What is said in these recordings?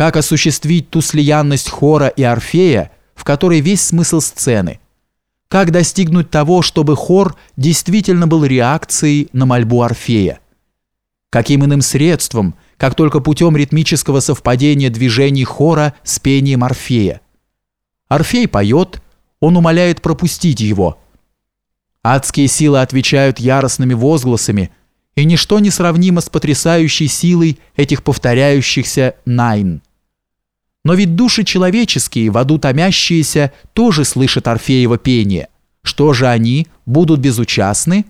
как осуществить ту слиянность хора и Орфея, в которой весь смысл сцены, как достигнуть того, чтобы хор действительно был реакцией на мольбу Орфея, каким иным средством, как только путем ритмического совпадения движений хора с пением Орфея. Орфей поет, он умоляет пропустить его. Адские силы отвечают яростными возгласами – и ничто не сравнимо с потрясающей силой этих повторяющихся «найн». Но ведь души человеческие, в аду томящиеся, тоже слышат Орфеево пение. Что же они, будут безучастны?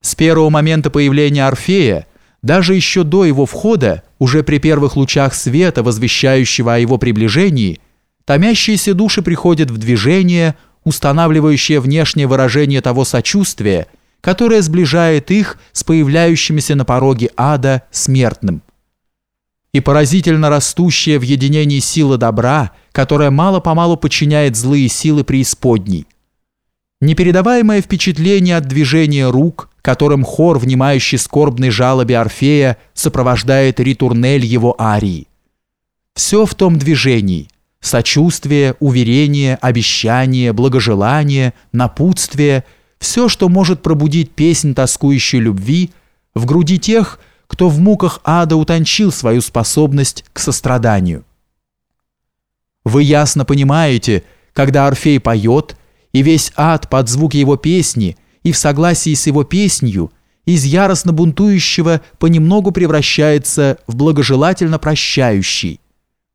С первого момента появления Орфея, даже еще до его входа, уже при первых лучах света, возвещающего о его приближении, томящиеся души приходят в движение, устанавливающее внешнее выражение того сочувствия, которая сближает их с появляющимися на пороге ада смертным. И поразительно растущая в единении сила добра, которая мало-помалу подчиняет злые силы преисподней. Непередаваемое впечатление от движения рук, которым хор, внимающий скорбной жалобе Орфея, сопровождает ритурнель его арии. Все в том движении – сочувствие, уверение, обещание, благожелание, напутствие – все, что может пробудить песнь тоскующей любви в груди тех, кто в муках ада утончил свою способность к состраданию. Вы ясно понимаете, когда Орфей поет, и весь ад под звук его песни и в согласии с его песнью из яростно бунтующего понемногу превращается в благожелательно прощающий.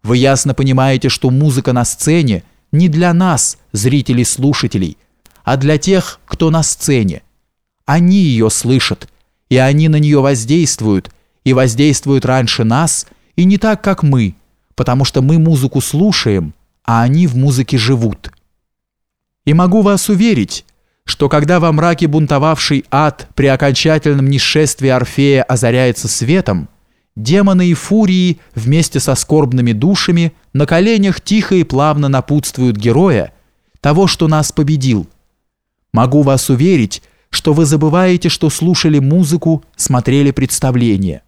Вы ясно понимаете, что музыка на сцене не для нас, зрителей-слушателей, а для тех, кто на сцене. Они ее слышат, и они на нее воздействуют, и воздействуют раньше нас, и не так, как мы, потому что мы музыку слушаем, а они в музыке живут. И могу вас уверить, что когда во мраке бунтовавший ад при окончательном несшествии Орфея озаряется светом, демоны и фурии вместе со скорбными душами на коленях тихо и плавно напутствуют героя, того, что нас победил, Могу вас уверить, что вы забываете, что слушали музыку, смотрели представление.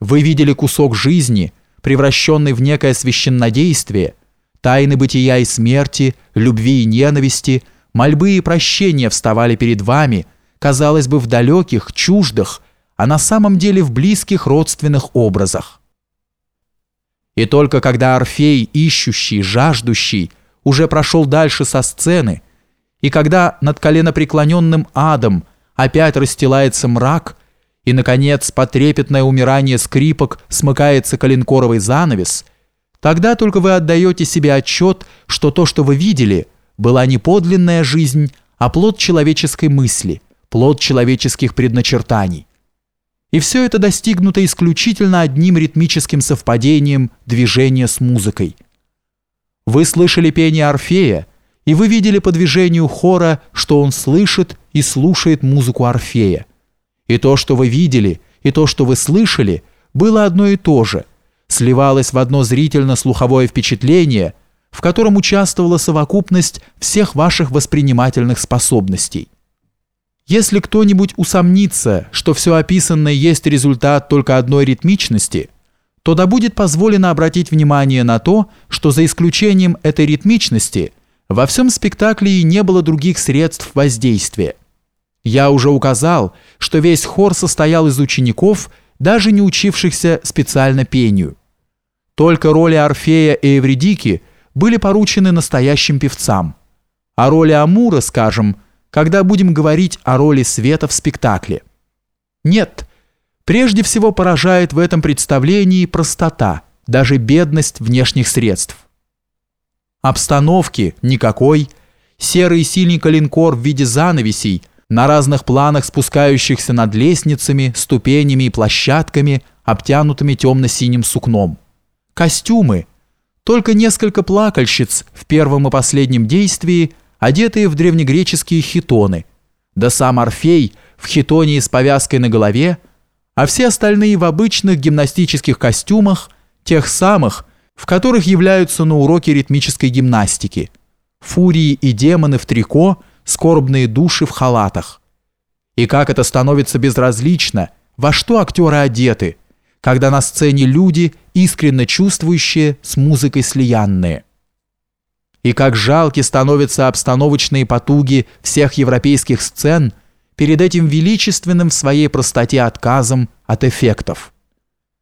Вы видели кусок жизни, превращенный в некое священнодействие, тайны бытия и смерти, любви и ненависти, мольбы и прощения вставали перед вами, казалось бы, в далеких, чуждых, а на самом деле в близких родственных образах. И только когда Орфей, ищущий, жаждущий, уже прошел дальше со сцены – и когда над коленопреклоненным адом опять расстилается мрак, и, наконец, потрепетное умирание скрипок смыкается коленкоровый занавес, тогда только вы отдаете себе отчет, что то, что вы видели, была не подлинная жизнь, а плод человеческой мысли, плод человеческих предначертаний. И все это достигнуто исключительно одним ритмическим совпадением движения с музыкой. Вы слышали пение Орфея, и вы видели по движению хора, что он слышит и слушает музыку Орфея. И то, что вы видели, и то, что вы слышали, было одно и то же, сливалось в одно зрительно-слуховое впечатление, в котором участвовала совокупность всех ваших воспринимательных способностей. Если кто-нибудь усомнится, что все описанное есть результат только одной ритмичности, то да будет позволено обратить внимание на то, что за исключением этой ритмичности – во всем спектакле не было других средств воздействия. Я уже указал, что весь хор состоял из учеников, даже не учившихся специально пению. Только роли Орфея и Эвредики были поручены настоящим певцам. А роли Амура, скажем, когда будем говорить о роли света в спектакле. Нет, прежде всего поражает в этом представлении простота, даже бедность внешних средств. Обстановки никакой. Серый синий калинкор в виде занавесей, на разных планах спускающихся над лестницами, ступенями и площадками, обтянутыми темно-синим сукном. Костюмы. Только несколько плакальщиц в первом и последнем действии, одетые в древнегреческие хитоны. Да сам Орфей в хитоне с повязкой на голове, а все остальные в обычных гимнастических костюмах, тех самых, в которых являются на уроке ритмической гимнастики. Фурии и демоны в трико, скорбные души в халатах. И как это становится безразлично, во что актеры одеты, когда на сцене люди искренне чувствующие с музыкой слиянные. И как жалки становятся обстановочные потуги всех европейских сцен перед этим величественным в своей простоте отказом от эффектов –